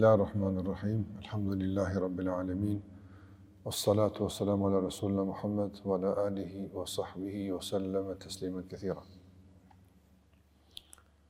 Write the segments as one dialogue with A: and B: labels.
A: الله الرحمن الرحيم الحمد لله رب العالمين والصلاة والسلام على رسولنا محمد وعلى آله وصحبه وسلم تسليما كثيرا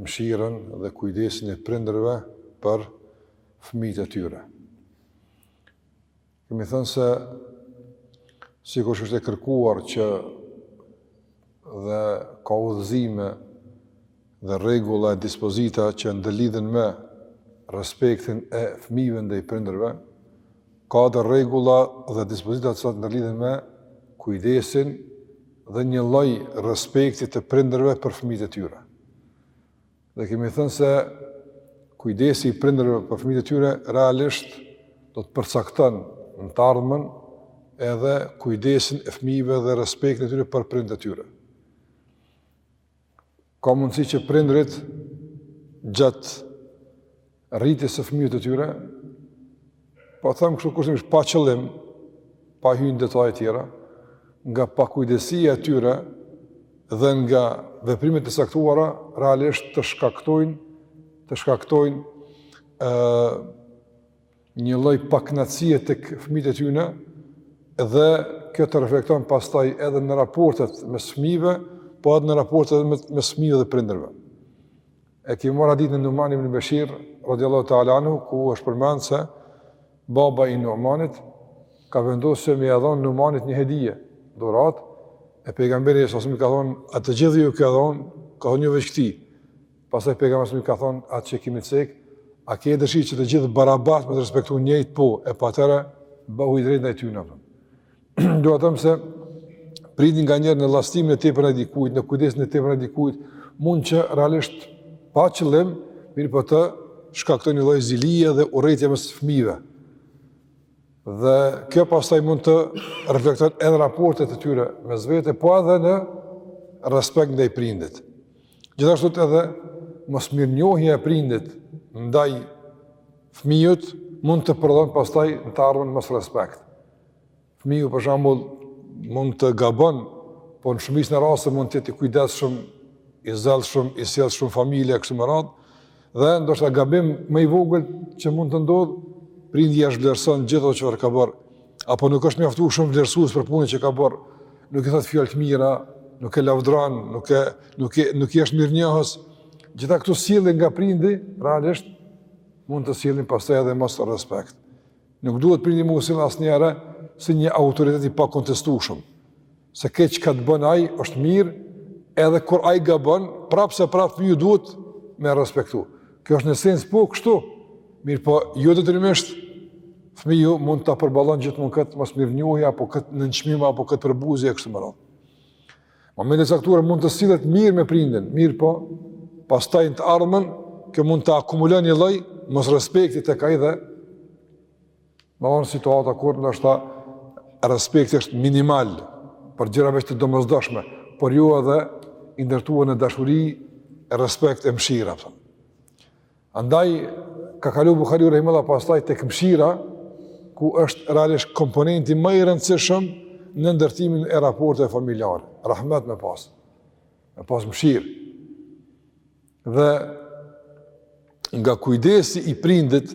A: mëshirën dhe kujdesin e prindërve për fëmijët e tyre. Kemi thënë se sikur është e kërkuar që dhe ka udhëzime dhe rregulla e dispozita që ndërlidhen me respektin e fëmijëve ndaj prindërve, Ka dhe rregulla dhe dispozita të cilat ndërlidhen me kujdesin dhe një lloj respekti të prindërve për fëmijët e tyre. Dhe kemi thënë se kujdesi i prindërve për fëmijët e tyre realisht do të përcakton në të ardhmen edhe kujdesin e fëmijëve dhe respektin e tyre për prindt e tyre. Ka mundësi që prindërit gjatë rritjes së fëmijëve të tyre, po them kështu kushtimisht pa qëllim, pa hy në detaje tjera, nga pakujdesia e tyre dhe nga veprimet e caktuara, realisht të shkaktojnë, të shkaktojnë e, një lloj pakënaqësie tek fëmijët e tyre dhe kjo të reflekton pastaj edhe në raportet mes fëmijëve, po edhe në raportet mes mes fëmijëve dhe prindërve. E kemi marrë hadithin e Numan ibn Bashir radhiyallahu ta'ala anhu ku është përmend se baba i Numanit ka vendosur me ja dhon Numanit një hedije, dhuratë, e pejgamberi i ka thon a të gjithë ju ke dhon, ka thon jo veç këtij. Pastaj pejgamberi i ka thon atë që kemi cek, a ke dëshirë që të gjithë barabart me të respektu njëjt po, e pra atëherë bëhu i drejtë ndaj tyre apo. Do të thotë se prindi nganjëherë në llastimin e tepër ndaj dikujt, në kujdesin e tepër ndaj dikujt, mund që realisht pa qëllim, mirëpo të shkakton një lloj zilie dhe urrejtje mes fëmijëve. Dhe kjo pastaj mund të reflekton edhe në raportet e tyre mes vete, po edhe në respekt ndaj prindit. Gjithashtu edhe mos mirënjohja e prindit ndaj fëmijut mund të prodhon pastaj në të ardhmen mos respekt. Fëmiju për shembull mund të gabon, po në shumicën e rasteve mund të jetë i kujdesshëm, i zellshëm, i sjellshëm në familje, kështu me radhë, Dhe ndoshta gabimi më i vogël që mund të ndodh, prindi ja zhvlerëson gjithë ato çfarë ka bërë, apo nuk është mjaftueshëm vlerësues për punën që ka bërë, nuk i thot fjalë të mira, nuk e lavdron, nuk e nuk e nuk i është mirënjohës. Gjitha këto sjellje nga prindi realisht mund të sjellin pastaj edhe mos respekt. Nuk duhet prindi me u sjell asnjëherë si një autoritet i pakontestueshëm. se krejt çka të bën ai është mirë, edhe kur ai gabon, prapë se prapë ti duhet me respektu. Kjo është në sens po kështu, mirëpo jo edhe tërësisht, fëmiu mund të përballon gjithmonë këtë mosmirënjohje, apo këtë nënçmim, apo këtë përbuzje, e kështu me radhë. Në momente të caktuara mund të sillet mirë me prindin, mirëpo, pastaj në të ardhmen, kjo mund të akumulon një lloj mosrespekti tek ai dhe, Në atë situatë kur ndoshta respekti është minimal për gjëra veç të domosdoshme, por jo edhe i ndërtuar me dashuri, respekt e mëshirë. Andaj, ka kalu Buhariu rahimehullah pastaj tek mëshira, ku është realisht komponenti ma i rëndësishëm në ndërtimin e raporteve familjare. Rahmet, me pas. Me pas mëshirë. Dhe nga kujdesi i prindit,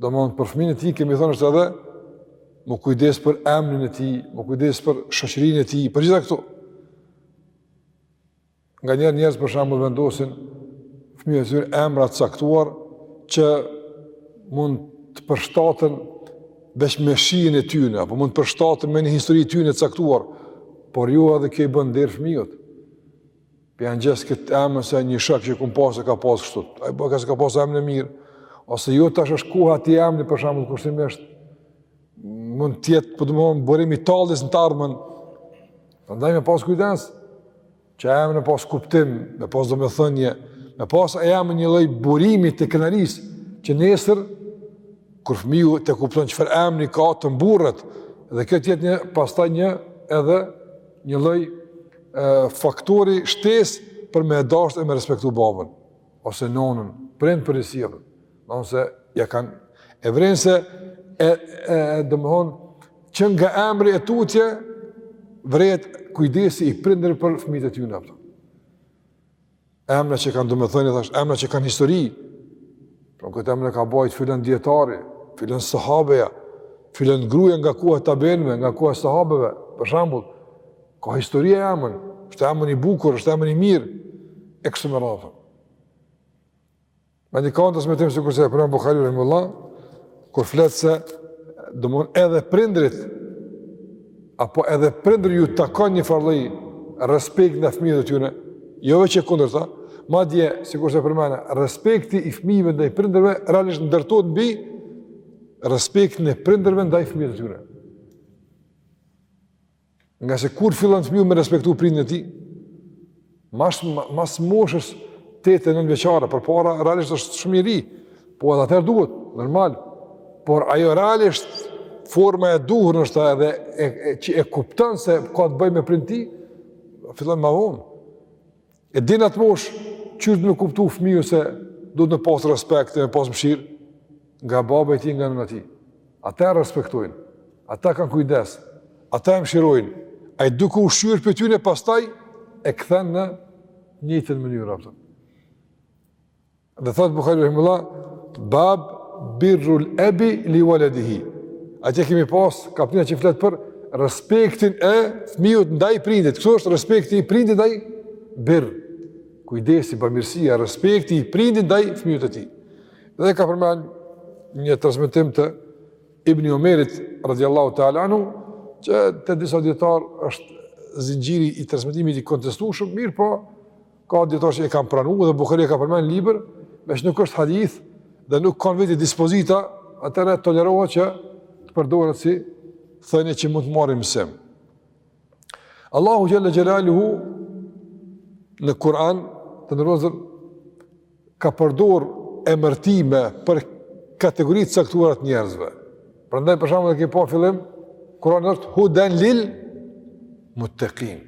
A: domethënë për fëmijën e tij, kemi thonë është edhe, m'u kujdes për emnin e tij, m'u kujdes për shoqërinë e tij, për të gjitha këto. Nganjëherë njerëz për shembull vendosin fëmijëve të tyne emra të caktuar që mund të përshtaten veç me shijen e tyne, apo mund të përshtaten me një histori të tyne të caktuar, por jo edhe kjo i bën nder fëmijës. Po ia ngjes këtë emën se një shok që kam pasë e ka pasë kështu. Ai boll që s'e ka pasë emën të mirë. Ose jo tash është koha e këtij emni për shembull kushtimisht. Mund të jetë, domethonë, burim i talljes në të ardhmen. Prandaj me pasë kujdes. Që emni me pasë kuptim, me pasë domethënie. Me pasë emni një lloj burimi të krenarisë. Që nesër, kur fëmiu të kupton çfarë emni ka të mburret. Dhe kjo të jetë një, pastaj një edhe një lloj faktori shtesë për me e dashtë e me respektu babën, ose nonën, prindërit e vet, nëse ia kanë, e vrenë se, e, e, domethonë, që nga emri e tutje, vërehet kujdesi i prindërve për fëmijët e tyre, apo. Emna që kanë domethënë thash, emna që kanë histori. Pra këtë emën ka bajt filan dijetari, filan sahabeja, filan gruaja nga koha e tabiinëve, nga koha e sahabeve, për shembull, ka histori ai emën, është emën i bukur, është emën i mirë e kështu me radhë. Madje ka në dashtë me thënë sikurse e përmend Buhari rahimehullah, kur flet se domethonë edhe prindrit, apo edhe prindrit ju takon një farë lloj respekti ndaj fëmijëve të tyne, jo veç e kundërta, madje, sikurse e përmena, respekti i fëmijëve ndaj prindërve, realisht ndërtohet mbi respektin e prindërve ndaj fëmijëve të tyne. Ngase kur fillon fëmiu me respektu prindin e tij, mas, mas moshës 8-9 vjeçare, përpara realisht është shumë i ri, po edhe atëherë duhet, normal, por ajo realisht forma e duhur ndoshta edhe e, e, që e kuptan se ka të bëjë me prindin e tij, fillon ma vonë. E deri n'atë moshë, qysh ka me kuptu fëmiju se duhet me pas respekt e me pas mshirë, nga baba i tij nga nëna e tij. Ata e respektojnë, ata kanë kujdes, ata e mshirojnë, ai duke u ushqyer prej tyne, pastaj e kthen në të njëjtën mënyrë, kupton. Dhe thotë Bukhari rahimullah, bab birrul abi li waladihi. Atje kemi pas kapitullin që flet për respektin e fëmijës ndaj prindit. Këtu është respekti i prindit ndaj birr. Kujdesi, bamirësia, respekti i prindit ndaj fëmijës të tij. Dhe ka përmendur një transmetim të Ibn Omerit radhiyallahu ta'ala anhu, që te disa dijetarë është zinxhiri i transmetimit i kontestueshëm, mirëpo Ka dijetarë që e kanë pranu dhe Bukhari e ka përmend në libër, meqë nuk është hadith dhe nuk ka në veti dispozita, atëherë tolerohet që të përdoret si thënie që mund të marrim mësim. Allahu Xhel-le Xhelaluhu në Kur'an të njerëzit ka përdorur emërtime për kategori të caktuara të njerëzve. Prandaj për shembull e kemi, po, fillimi i Kur'anit është huden lil muttekin.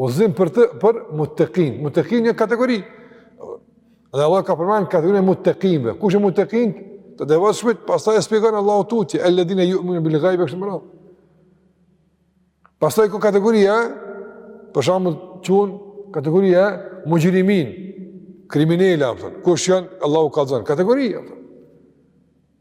A: Udhëzim për të, për mutekin. Mutekin një kategori. Dhe Allahu ka përmend kategorinë e mutekinve. Kush është mutekin? Të devotshmit, pastaj e shpjegon Allahu tutje, alladine yu'minune bil ghaibi kështu me radhë. Pastaj ka kategoria, për shembull, quan kategoria muxhrimin, kriminelë, kush janë Allahu kallëzon kategoria.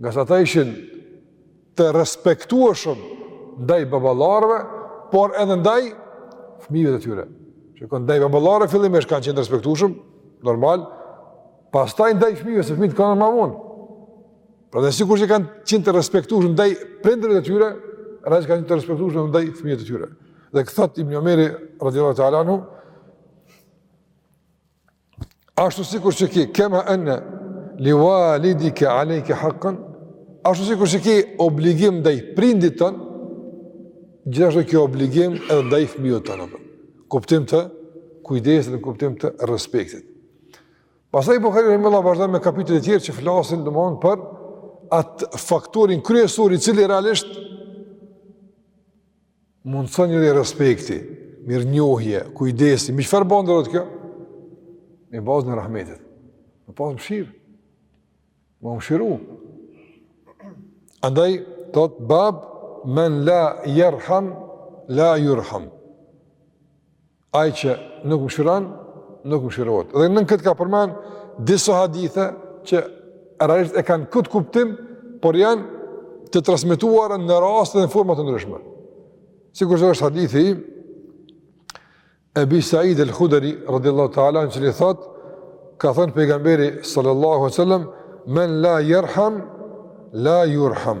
A: Ngase ata ishin të respektueshëm ndaj baballarëve, por edhe ndaj fëmijëve të tyre. Domethënë ndaj baballarëve fillimisht kanë qenë të respektueshëm, normal, pastaj ndaj fëmijëve, se fëmijët i kanë më vonë. Por edhe sikur që kanë qenë të respektueshëm ndaj prindërve të tyre, njëjtë kanë qenë të respektueshëm ndaj fëmijëve të tyre. Dhe thotë Ibn Omeri, radiallahu ta'ala anhu, Ashtu sikur që ke kema enne li walidike alejke haqqan, ashtu sikur që ke obligim ndaj prindit tënd, gjithashtu ke obligim edhe ndaj fmijut tënd, në kuptim të kujdesit, në kuptim të respektit. Pastaj Bukhari Rahimullah vazhdon me kapitujt e tjerë që flasin domethënë për atë faktorin kryesur i cili realisht mundëson njeri respekti, mirënjohje, kujdesi, mi çfarë bazë ndërtohet kjo? Mi bazën e rahmetit, mi bazë mëshirë, me u mëshiru. Andaj, thotë bab, men la jerham, la jurham. Ai që nuk mëshiron, nuk mëshirohet. Dhe nën këtë ka përmend disa hadithe që realisht e kanë këtë kuptim, por janë të transmetuara në raste dhe forma të ndryshme. Sikurse është hadithi i Ebi Said el Khudari radhiyallahu ta'ala anhu i cili thot ka thënë pejgamberi sallallahu alaihi wasallam men la yerham la yurham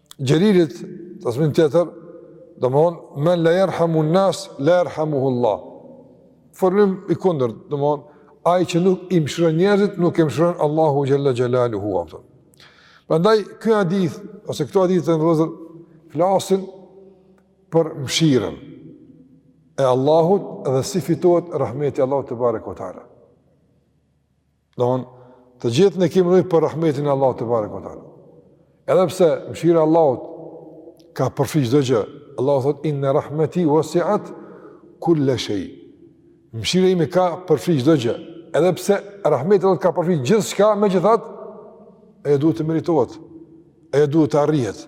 A: Xheririt, transmetimi tjetër, domethënë, men la jerhamu nas, la jerhamuhu Allah. Formim i kundërt, domethënë, ai që nuk i mëshiron njerëzit, nuk e mëshiron Allahu xhalla xhelaluhu atë. Prandaj ky hadith ose këto hadithe të nderuar flasin për mëshirën e Allahut dhe si fitohet rahmeti i Allahut tebareke ue teala. Domethënë, të gjithë ne kemi nevojë për rahmetin e Allahut tebareke ue teala. Edhe pse mëshira e Allahut ka përfshirë çdo gjë, Allahu thot inna rahmeti wasi'at kull shay. Mëshira ime ka përfshirë çdo gjë. Edhe pse rahmeti i Allahut ka përfshirë gjithçka, megjithatë ajo duhet të meritohet. Ajo duhet të arrihet.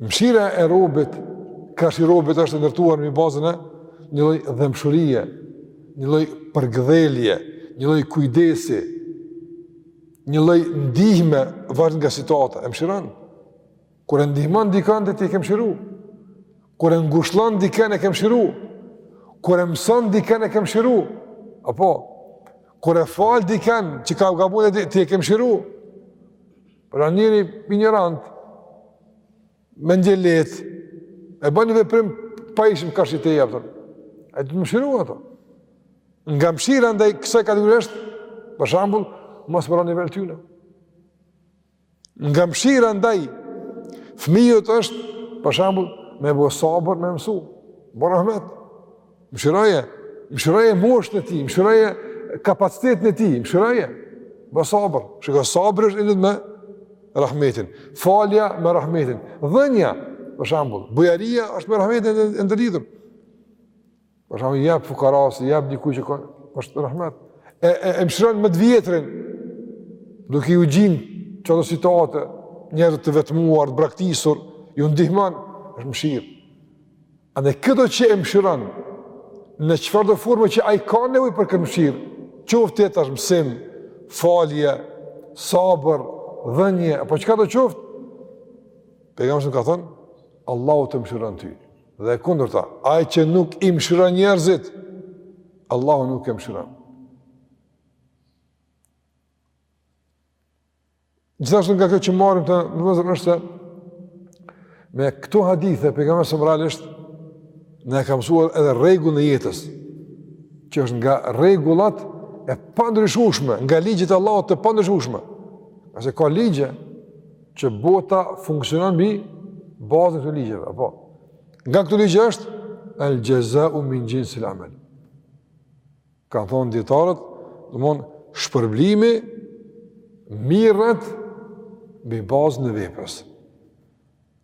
A: Mshira e robit, karshi robit është e ndërtuar mi bazën e një lloj dhembshurie, një lloj përkdhelje, një lloj kujdesi, një lloj ndihme varet nga situata, e mshiron. Kur e ndihmon dikën ti e ke mshiru. Kur e ngushllon dikën e ke mshiru. Kur e mëson dikën e ke mshiru. Apo kur e fal dikën që ka gabuar ti e ke mshiru. Pra njeri injorant, me ndje letë, e bën një veprim të pahijshëm karshi tjetrit. E du t'mëshiru ato. Nga mëshira ndaj kësaj kategori është, për shambull, mos me ra në nivel tyne. Nga mëshira ndaj fëmijët është, për shambull, me bo sabër me mësu. Bo rahmet. Mëshiroje, mëshiroje moshën e tij, mëshiroje kapacitetin e tij, mëshiroje. Bë sabër. Shiko, sabri është lidhur me rahmetin. Falja me rahmetin. Dhënia, për shembull, bujaria është me rahmetin e ndërlidhur. Për shembull, jap fukaras, jap dikujt që ka, është rahmet. E e, e mëshiron më të vjetrin. Duke iu gjind në çdo situatë, njerëz të vetmuar, të braktisur, ju ndihmon, është mëshirë. Andaj këdo që e mëshiron, në çfarëdo forme që ai ka nevojë për këtë mëshirë, qoftë e tash mësim, falje, sabër, dhënie, apo çka do qoftë, pejgamberi ka thënë, Allahu të mëshiron ty. Dhe e kundërta, ai që nuk i mëshiron njerëzit, Allahu nuk e mëshiron. Gjithashtu nga kjo që marrim të nderuar vëllezër është se me këto hadithe, pejgamberi na e ka mësuar edhe rregullin e jetës, që është nga rregullat e pandryshueshme, nga ligjet e Allahut të pandryshueshme. A se ka ligje që bota funksionon mbi bazën e ligjeve, apo? Nga këto ligje është, el xhezau min xhinsil amel. Kanë thonë dijetarët, domethon, shpërblimi mirret mbi bazën e veprës.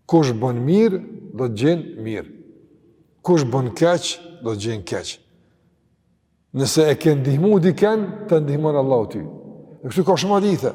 A: Kush bën mirë, do të gjejë mirë. Kush bën keq, do të gjejë keq. Nëse e ke ndihmu dikën, të ndihmon Allahu ty. E kështu ka shumë hadithe.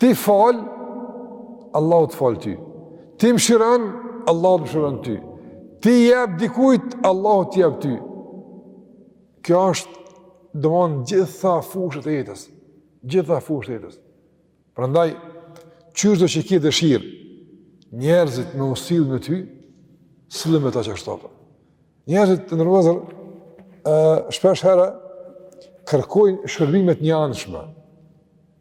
A: Ti fal, Allahu të fal ty. Ti mëshiron, Allahu të mëshiron ty. Ti jep dikujt, Allahu të jep ty. Kjo është domethon gjitha fushat e jetës. Gjitha fushat e jetës. Prandaj qyshdo që ke dëshirë njerëzit me u sill me ty, sillu me ta qashtu pra. Njerëzit të nderuar vëllezër, shpesh herë, kërkojnë shërbime të njëanshme.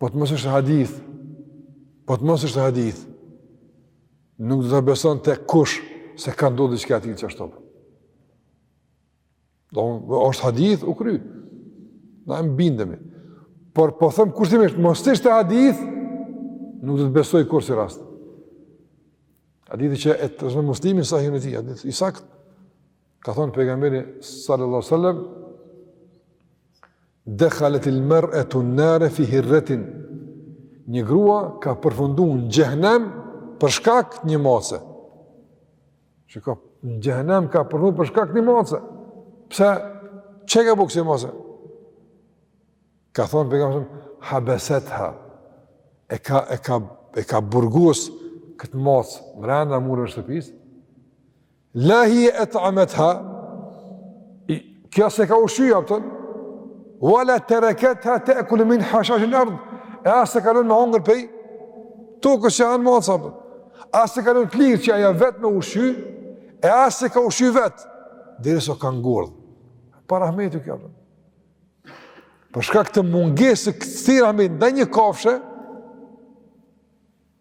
A: Po të mos ishte hadith, po të mos ishte hadith, nuk do ta besonte kush se ka ndodhë diçka e tillë qashtu. Do, është hadith, u kry. Na i bindemi. Por po them kushtimisht, mos të ishte hadith, nuk do ta besojke kush si rast. Hadithi që e transmeton Muslimi në sahihun e tij, hadith i saktë, ka thonë pejgamberi sallallahu sallam, Dekhalet imreetun nare fi hirretin, një grua ka përfundu në xhehnem për shkak një mace. Shiko, në xhehnem ka përfundu për shkak një mace. Pse, çka i ka bo kësaj mace? Ka thonë pejgamberi, habesetha, e ka, e ka, e ka burgus këtë mace, mrena mureve të shtëpisë, La hiya at'amatha kjo s'e ka ushqy pra atë wala tarakatha ta'kul min khashash al-ard e as s'e ka lon me hongër prej tokës që anë mocë atë as s'e ka lon të lirë që ajo vetë me u ushqy e as s'e ka ushqy vetë derisa ka ngordh pa rahmet kjo pra për shkak të mungesës të këtij rahmeti ndaj një kafshe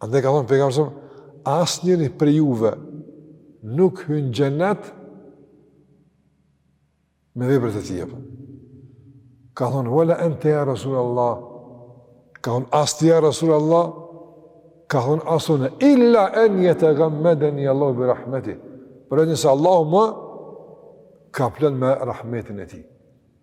A: Andaj ka thënë pejgamberi se asnjëri prej juve nuk hyn xhenet me veprat e tij. Ka thënë wala anta ya rasulullah. Ka thënë as ti ya rasulullah. Ka thënë as un illa an yataghammadani Allah bi rahmeti. Përveç nëse Allahu më kaplon me rahmetin e tij.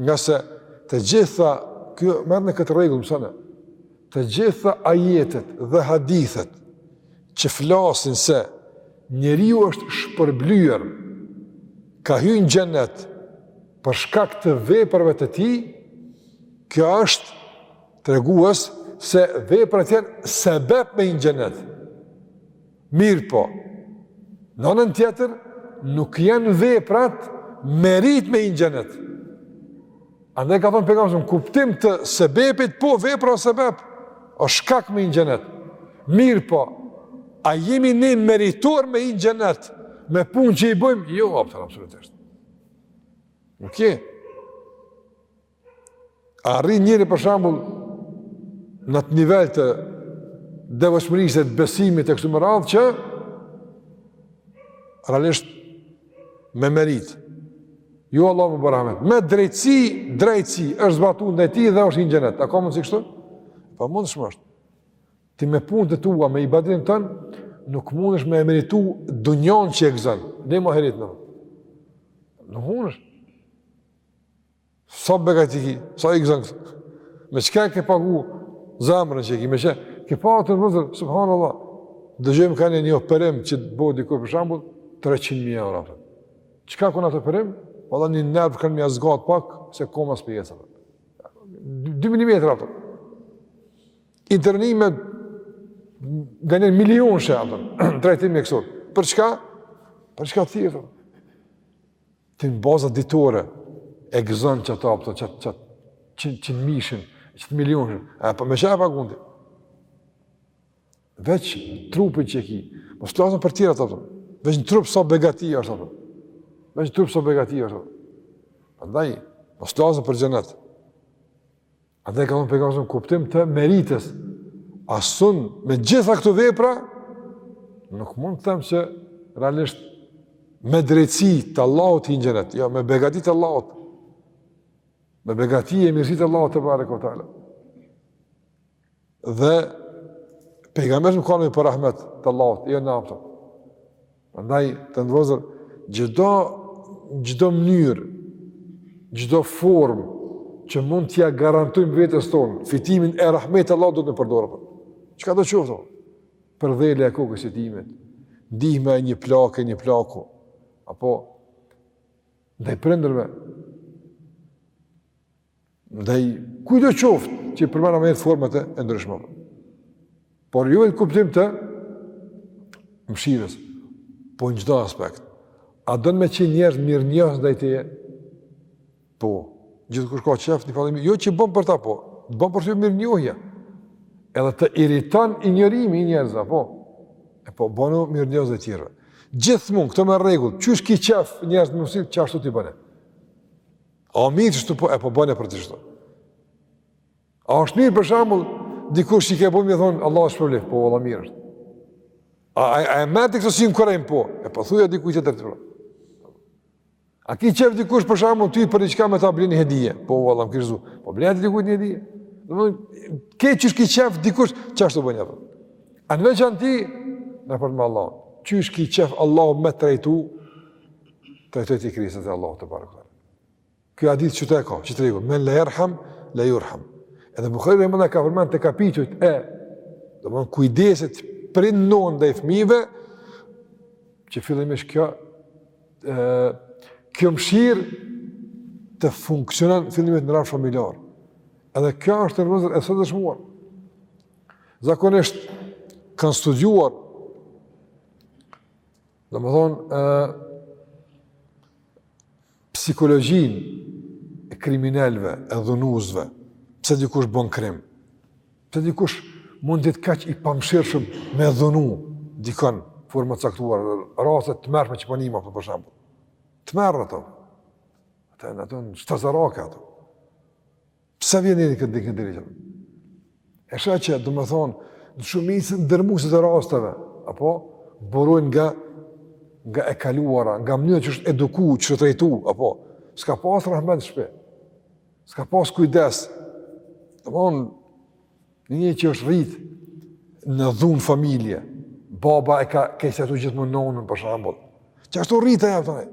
A: Ngase të gjitha, kjo merrni këtë rregull, mësone, të gjitha ajetet dhe hadithet që flasin se njeriu është shpërblyer, ka hy në xhennet për shkak të veprave të tij, kjo është tregues se veprët janë sebep me hi n'xhennet. Mirëpo, në anën tjetër, nuk janë veprat meritë me hi në xhenet. Andaj ka thonë pejgamberi në, kuptim të sebepit, po vepra o sebep, o shkak me hi në xhenet. Mirëpo, a jemi ne meritorë me hi në xhenet, me punët që i bëjmë? Jo, apëtër, absolutisht. Nuk je. Arrin njeri për shambull në atë nivel të devotshmërisë dhe të besimit e kështu me radhë që realisht me meritë jo Allahu m'bon rahmet me drejtësi, drejtësi është zbatu ndaj tij dhe është hi në xhenet a ka mundësi kështu? e pamundshme është ti me punët e tua, me ibadetin tënd nuk mundesh me e meritu dunjanë që e gëzon dhe ahiretin nuk mundesh Sa begati ki, sa i gëzon këtë. Me çka ke pagu zemrën që ki, me çka ke pagu të vëzër, subhanallah. Dëgjojmë ka një operim që t'bo dikush për shambull, 300.000 euro. Çka ka kënë ai operim? Valla një nerv kanë me ia zgatë pak, se koma së pjesë. 2 mm ato. Intervenime nga një milion shë, ato, trajtimi e kësot. Për çka? Për çka tjetër? Ti në baza ditore e gëzon që ta pëto, që të qënë qën mishin, qat milionshin, e po me çka e pagun ti? Veç trupin që e ki, mos flasim për tjera të pëto, veç në trup sa begati është të pëto, veç në trup sa begati është të pëto. Andaj, mos flasim për xhenet. Andaj ka thënë pejgamberi në kuptim të meritës. As un me gjitha këto vepra nuk mund të them që realisht me drejtësi të Allahut hi n'xhenet, jo me begati të Allahut. Me begati e mirësi të Allahut tebareke ve teala. Dhe pejgamberi ka thënë me rahmet të Allahut, jo në aftë. Prandaj të nderuar çdo çdo mënyrë, çdo formë që mund t'ia garantojmë vetes tonë fitimin e rahmetit të Allahut duhet me përdorë. Çkado qoftë, përkëdhelja e kokës së jetimit, ndihma e një plake, një plaku apo ndaj prindërve. Ndaj kujtdo qoftë që i përmena me jetë format e ndryshme. Por jo veç në kuptim të mshirës, po në çdo aspekt. A don me qenë njerëzit mirë njësë dhe i të Po, gjithkush ka qef, një falemi, jo që bëm për ta po, bëm për të mirë njohja. Edhe të iritan i njërimi i njerëz, po. E po, bënu mirë njerëzve tjerë. Gjithmonë, këtë merre rregull, qysh ki qef njerëzit me t'mshirë, qashtu ti bëne. A o mirë qashtu po, e po bëne për të shtu. A është mirë për shembull, dikush që i ke bo mirë me t'thonë, Allahu t'shpërbleftë, po vallah mirë është. A, a, a e mërë të kësë si në kërajnë, po, e po thuja dikujt që të shpërbleftë. A ki qef dikush për shkakun ty për diçka me ta ble ni hedije? Po valla, më kish gzu. Po bleja ti dikujt një hedije? Domethonë, ke qysh ki qef dikush qashtu bën atë. A në veçanti në raport me Allahun. Qysh ki qef Allahu me t'trajtu trajtoj ti krijesat e Allahut tebareke ve. Kjo hadith që të e ka, që tregu, men la jerham, la jurham. Edhe Buhariu rahimehullah e ka përmend te kapitujt e, domethonë kujdesit prindëror ndaj fmijve, që fillimisht kjo, e, kjo mshirë të funksionon fillimisht në rrafsh familjar. Edhe kjo është në rëzër e dëshmuar. Zakonisht, kanë studiuar Domethonë, psikologjinë e kriminelve, e dhunuesve, pse dikush bën krim, pse dikush mund të jetë kaq i pamëshirshëm me dhunu, dikën, forma të caktuara, rastet e tmerrshme që po nijmë, po për shembull, tmerr ato, ato e natyrën shtazarake ato, Pse vjen njëri te kjo gjendje e rritur? E sheh që, domethonë, në shumicën dërrmuese të rasteve, apo, burojnë nga, nga e kaluara, nga mënyra qysh është eduku, qysh është trajtu, apo, s'ka pas rahmet n'shpi, s'ka pas kujdes, domethonë, një që është rrit në dhunë familje, baba e ka kejsetu gjithmonë nonën, për shembull, qashtu rritet e jam të nejë,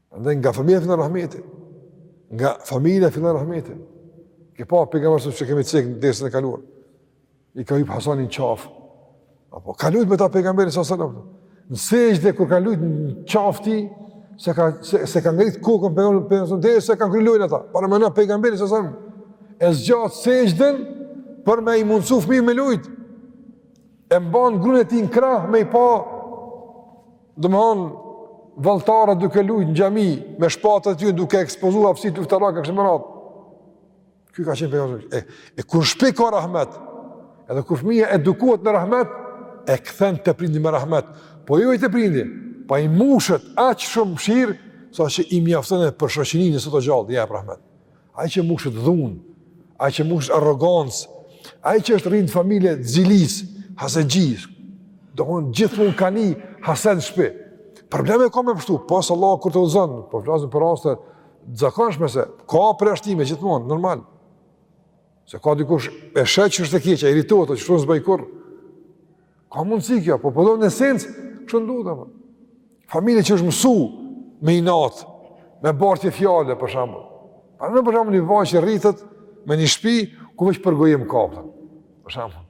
A: Andaj nga familja fillon rahmeti. Nga familja fillon rahmeti. Ke pa pejgamberin alejhi selam që kemi cek në dersin e kaluar. I ka hip Hasani n'qaf. Apo ka lujt me ta pejgamberi alejhi selam. Në sexhde kur kanë lujt në qaf t'tij s'e ka, s'e, s'e ka ngrit kokën pejgamberi, pejgamberi deri sa e kanë kry lojën ata. Paramendo pejgamberin alejhi selam. E zgjat sexhden për me i mundsu fëmijës me lujt. E mban grun e tij në krah me i pa Domethënë, valltarët duke lujt në xhami, me shpatat e tyne, duke ekspozu aftësitë luftarake, e kështu me radhë. Ky ka qenë pejgamberi. E, e kur n'shpi ka rahmet, edhe kur fëmija edukohet me rahmet, e kthen te prindi me rahmet. Po jo veç te prindi, po ai mbushet aq shumë mshirë, sa që i mjafton edhe për shoqninë, derisa t'jetë gjallë, jep rahmet. Ai që mbushet dhunë, ai që mbushet arrogancë, ai që është rrit n'familje zilisë, hasetxhi, domethënë gjithmonë ka një haset n'shpi. Probleme ka me pështu, pos Allahu kur t'udhëzon, po flasim për raste t'zakonshme se ka përjashtime gjithmonë, normal. Se ka dikush e sheh që është e keqja, irritohet, thotë kshtu s'baj kurr. Ka mundësi kjo, po po, po në esencë, kshtu ndodh. Po. Familje që është mësu me inat, me bartje fjalë për shembull. Pra, për shembull një vajzë që rritet në një shtëpi ku veç përgojim ka. Po. Për shembull.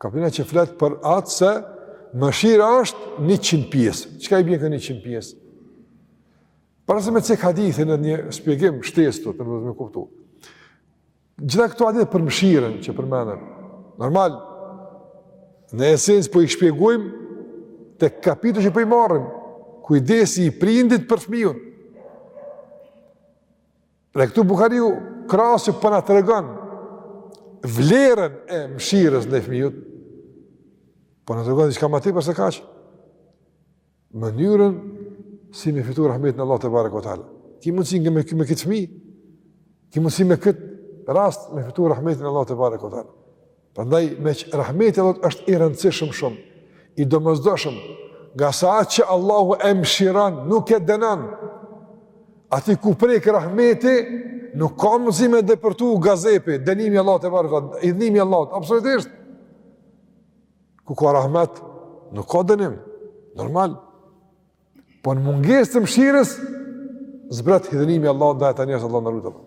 A: Kapitulli që flet për atë se mëshira është 100 pjesë. Çka i bjen kjo 100 pjesë? Para se me cek hadithin një shpjegim shtesë duhet me kuptu. Gjitha këto hadithe për mshirën që përmenden. Normal, në esens po i shpjegojmë te kapitulli që po i marrim, kujdesi i prindit për fmijën. Dhe këtu Bukhariu krahas që po na tregon vlerën e mshirës ndaj fëmijës, po na tregon diçka ma tepër se kaq, mënyrën si me fitu rahmetin e Allahut tebareke ve teala. Ki mundësi nga me, me këtë fëmi, ki mundësi me këtë rast me fitu rahmetin e Allahut tebareke ve teala. Prandaj meq rahmeti i Allahut është i rëndësishëm shumë, i domosdoshëm, ngase atë që Allahu e mëshiron, nuk e dënon. Aty ku prek rahmeti, nuk ka mundësi me depërtu gazepi, dënimi i Allahut tebareke teala, hidhnimi i Allahut, absolutisht. Ku ka rahmet, nuk ka dënim, normal. Po në mungesë të mëshirës, zbret hidhnimi i Allahut dhe dënimi, Allahu na ruajt.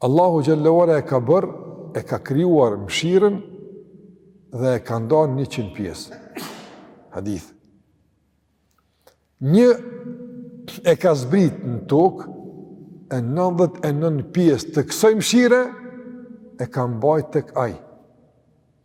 A: Allahu xhelle ve ala e ka bërë, e ka krijuar mshirën dhe e ka ndarë në 100 pjesë. Hadith. Një e ka zbrit në tokë e 99 pjesë të kësaj mshire e ka mbajt tek ai.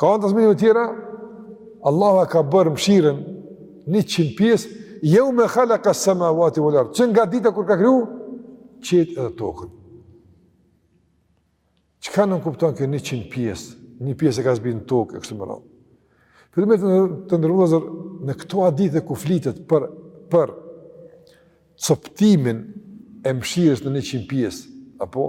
A: Ka në transmetime tjera, Allahu e ka bërë mshirën njëqind pjesë, jeume khalaka semavati vel ard, që nga dita kur ka kriju qiejt edhe tokën. Çka nënkupton kjo njëqind pjesë, një pjesë e ka zbrit në tokë, e kështu me radhë. Për me të nderuar vëllezër, në këto hadithe ku flitet për, për coptimin e mshirës në njëqind pjesë, apo,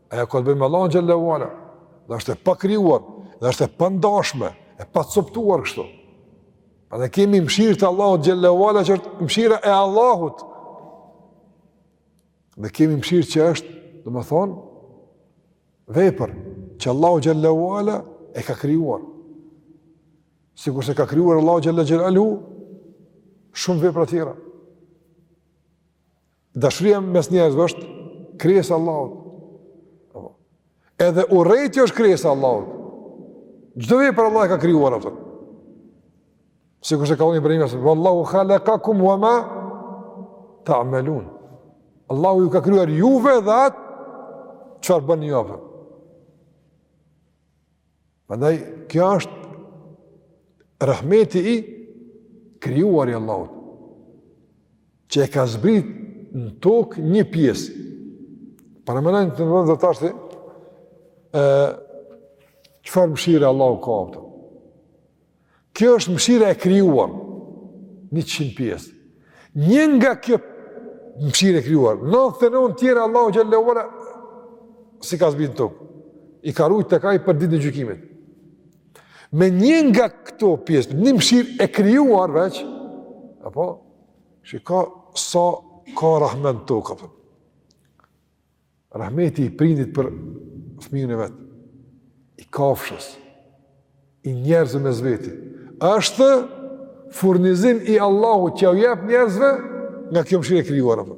A: Ajo ka të bëjë me Allahun xhel-le ue ala. Dhe është e pakrijuar, dhe është e pandashme, e pacoptuar kështu. Pra ne kemi mëshirë të Allahut xhel-le ue ala që është mëshira e Allahut. Dhe kemi mëshirë që është, domethënë, vepër që Allahu xhel-le ue ala e ka krijuar. Sikurse ka krijuar Allahu xhel-le ue ala shumë vepra të tjera. Dashuria mes njerëzve është krijesa e Allahut. Edhe urrejtja është krijesa e Allahut. Çdo vepër Allahu e ka krijuar, kupton. Sikurse ka thënë Ibrahimi wallahu khalaqakum wa ma ta'malun. Allahu ju ka krijuar juve dhe atë çfarë bëni ju, kupton. Prandaj kjo është rahmeti i krijuar i Allahut që e ka zbrit në tokë një pjesë. Paramendoni të nderuar vëllezër tashti, çfarë mëshire Allahu ka, kupton? Kjo është mëshira e krijuar 100 pjesë. Një nga kjo mëshirë e krijuar, 99 tjera Allahu xhel-le ue ala s'i ka zbritur n'tokë. I ka rujt tek ai për ditën e gjykimit. Me një nga këto pjesë, një mëshirë e krijuar veç, apo shiko sa ka rahmet n'tokë apo. Rahmeti i prindit për fëmijën e vet, i kafshës, i njerëzve mes veti, është furnizim i Allahut që jau jep njerëzve nga kjo mëshirë e krijuar apo.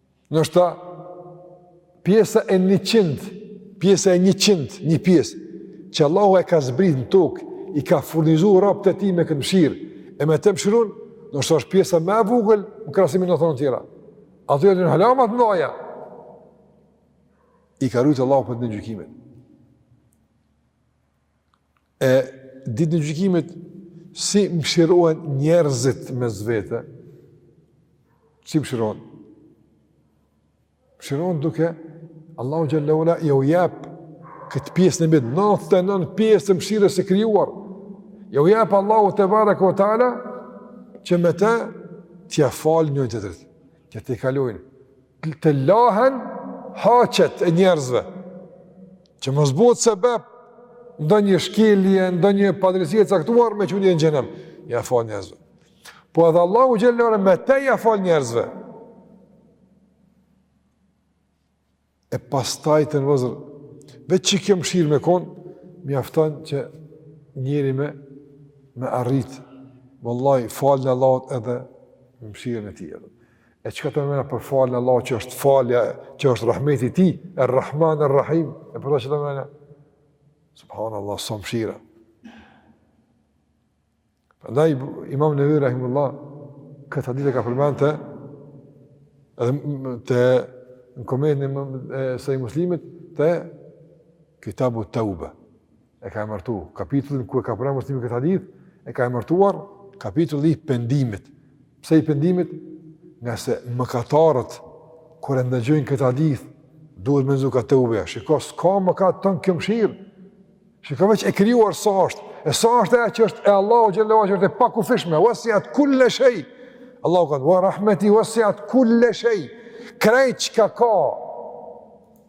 A: Ndoshta pjesa e njëqind, pjesa e njëqind, një pjesë, që Allahu e ka zbrit në tokë, i ka furnizu robët e tij me këtë mshirë, e me të mshirohen, ndoshta është pjesa më e vogël, në krahasim me 99 tjera. Ato janë hala ma të mdhaja, i ka rujtë Allahu për ditën e gjykimit. E ditën e gjykimit si mëshirohen njerëzit mes vete? Si mëshirohen? Mëshirohen duke Allahu xhel-le ue ala jau jap këtë pjesë që mbet 99 pjesë të mëshirës së krijuar. Jau jap Allahu tebareke ue teala që me të t'ja falë njëni-tjetrit, që t'i kalojnë. të lahen haqet e njerëzve, që mos bëhet sebep ndonjë shkelje, ndonjë padrejtësi e caktuar me çu në xhehenem, ja fal njerëzve. Po edhe Allahu xhelle ue ala me të ja fal njerëzve. E pastaj të nderuar vëllezër, veç qikjo mëshirë me konë, mjafton që njeri me, me arritë, vallahi, faljen e Allahut edhe mëshirën e tij. E çka ta merr menja për faljen e Allahut që është falja, që është rahmeti i Tij, Ar-Rahman Ar-Rahim. E për çka të mëna? Subhanallahu sa mëshira. Prandaj Imam Nevevi rahimehullah këtë hadith e ka përmend te, te në komentin e Sahih Muslimit te Kitabu Teube e ka emërtu, kapitullin ku e ka përmend Muslimi këtë hadith, e ka emërtuar kapitulli i pendimit. Pse i pendimit? Ngase mëkatarët, kur e ndëgjojnë këtë hadith, duhet me nxitu ka teubeja. Shiko, s'ka mëkat të në kjo mëshirë. Shiko veç e krijuara sa është. E sa është ajo që është e Allahut xhelle është e pakufishme. Vesiat kulle shej. Allahu ka thënë, ue rahmeti vesiat kulle shej. Krejt çka ka,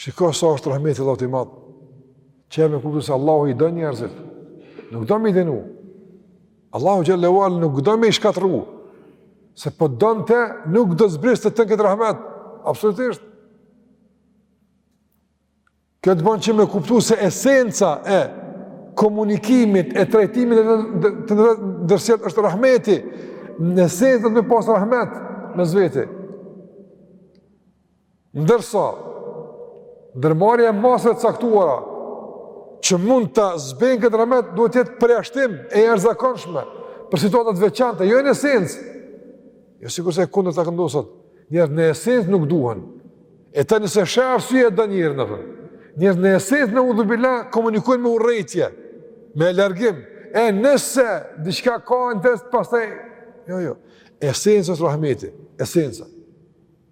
A: Shiko sa është rahmeti i Allahut i madh. Që me kuptu se Allahu i don njerëzit. Nuk do me i dënu. Allahu xhelle ue ala nuk do me i shkatërru. Se po donte, nuk do zbriste tanë këtë rahmet. Absolutisht. Kjo të bën që me kuptu se esenca e komunikimit, e trajtimit të ndërsjellët është rahmeti, në esencë duhet me pasë rahmet mes veti. Ndërsa, ndërmarrja e masave të caktuara, që mund ta zbehin këtë rahmet, duhet të jetë përjashtim e jashtëzakonshme, për situata të veçanta, jo në esencë, jo sikurse e kundërta çka ndodh sot, njerëzit në esencë nuk duhen, e tani nëse sheh arsye e do njerin në fërë, njerëzit në esencë neudhubilah komunikojnë me urrejtje, me largim, e nëse diçka ka interes, pastaj, jo, jo, esenca është rahmeti, esenca,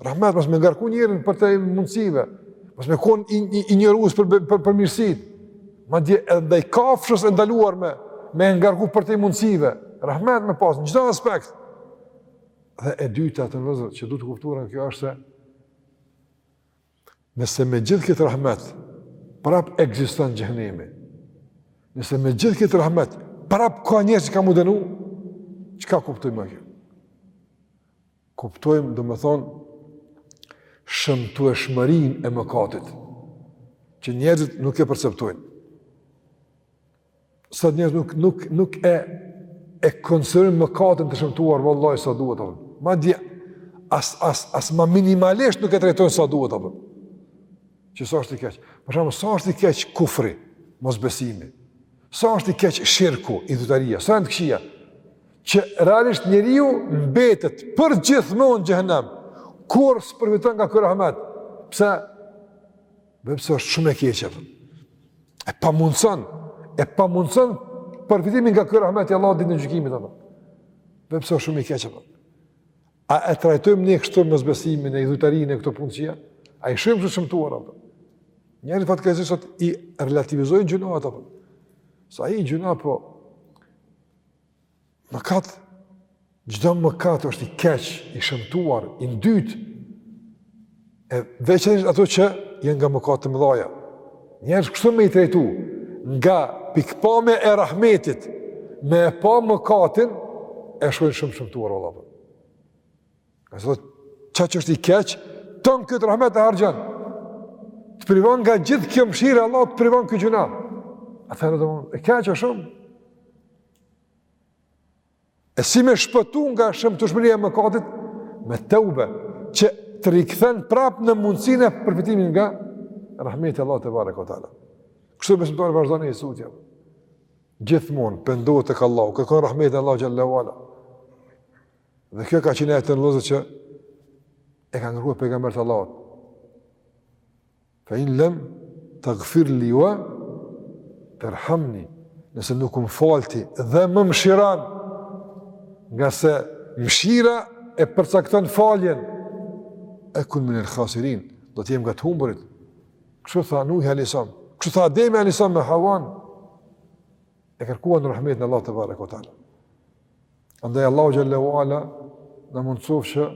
A: Rahmet, mos me ngarku njerin përtej mundësive, mos me kon i, i, injorues për, për, për mirësitë, madje edhe ndaj kafshës e ndaluar me, me ngarku përtej mundësive, rahmet me pas, në çdo aspekt. Dhe e dyta të nderuar vëllezër, që duhet kuptuar nga kjo është se, nëse me gjithë këtë rahmet, prap ekziston xhehenemi, nëse me gjithë këtë rahmet, prap ka njerëz që kanë m'u dënu, çka kuptojmë nga kjo? Kuptojmë, domethënë, shëmtueshmërinë e mëkatit, që njerëzit nuk e perceptojnë. Sot njerëzit nuk nuk nuk e e konsiderin mëkatin të shëmtuar vallahi sa duhet apo. Madje as as as më minimalisht nuk e trajtojnë sa duhet apo. Që sa është i keq. Për shembull, sa është i keq kufri, mosbesimi. Sa është i keq shirku, idhujtaria, sa janë të këqija. që realisht njeriu mbetet përgjithmonë në xhehenem, kur s'përfiton nga ky rahmet. Pse? Sepse është shumë e keqe. E pamundëson, e pamundëson përfitimin nga ky rahmet i Allahut ditën e gjykimit. Apo. Sepse është shumë e keqe. Apo. A e trajtojmë ne kështu mosbesimin e idhujtarinë e këto punësia? A i shohim shëmtuar? Njerëzit fatkeqësisht i relativizojnë gjynahet. Apo. Sa i gjynahet, po, Mëkat, çdo mëkat është i keq, i shëmtuar, i ndytë, e veçanërisht ato që janë nga mëkatet e mëdhaja. Njerëz kështu me i trejtu, nga pikëpamja e rahmetit, me e pa mëkatin, e shohin shumë shëmtuar, vallah. Ka thot, ça që është i keq, tan këtë rahmet e harxhon. Të privon nga gjithë kjo mëshirë e Allahut të privon ky gjynah. Atëherë domethënë, e keqe është shumë. E si me shpëtu nga shëmtueshmëria e mëkatit, me teube, që të rikthen prap në mundësinë e përfitimit nga rahmeti i Allahut tebareke ve teala. Kështu besimtari vazhdon e i lutet. Gjithmonë, pendohet tek Allahu, kërkon rahmetin e Allahut xhele ve Dhe kjo ka qenë ajo llozë që e kanë kërkua pejgamberët e Allahut. Fa il-la taghfir li wa terhamni. Nëse nuk më fal ti dhe më mëshiron, ngase mëshira e përcakton faljen ekun min el khasirin, do të jem nga të humburit. Kështu tha Nuh alayhis salam. Kështu tha Ademi alayhis salam me Hawan. E kërkuan rahmetin e Allahut tebareke ve te. Andaj Allahu xhele ve ala na mundësoftë që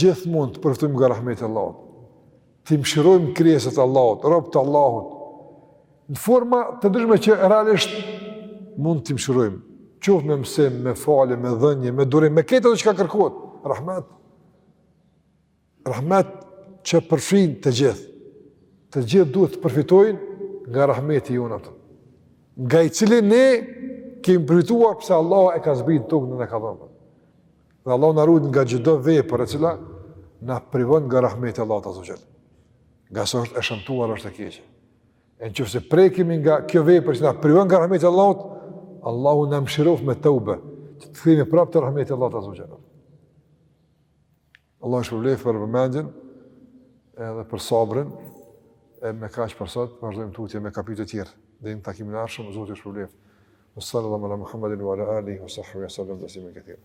A: gjithmonë të përfitojmë nga rahmeti i Allahut. T'i mëshirojmë krijesat e Allahut, robët e Allahut në forma të ndryshme që realisht mund t'i mëshirojmë. Qoftë me mësim, me falje, me dhënie, me durim, me krejt ato që kërkohet, rahmet. Rahmet që përfshin të gjithë. Të gjithë duhet të përfitojnë nga rahmeti jonë. Nga i cili ne kemi përfituar pse Allahu e ka zbrit në tokë e na ka dhënë. Dhe Allahu na ruajt nga çdo vepër e cila na privon nga rahmeti i Allahut azze ue xhel. Ngase është e shëmtuar është e keqe. E në qoftë se prekemi nga kjo vepër që na privon nga rahmeti i Allahut Allahu na mëshiroftë me teube, që të kthehemi prap te rahmeti i Allahut azze ue xhel. Allahu ju shpërbleftë për vëmendjen edhe për sabrin e me kaq për sot, vazhdojmë tutje me kapitujt e tjerë. Dhe në takimin e ardhshëm, Zoti ju shpërbleftë. Wa salallahu ala Muhammedin, wa ala alihi, wa sahbihi, wa sallam, teslimen kethira.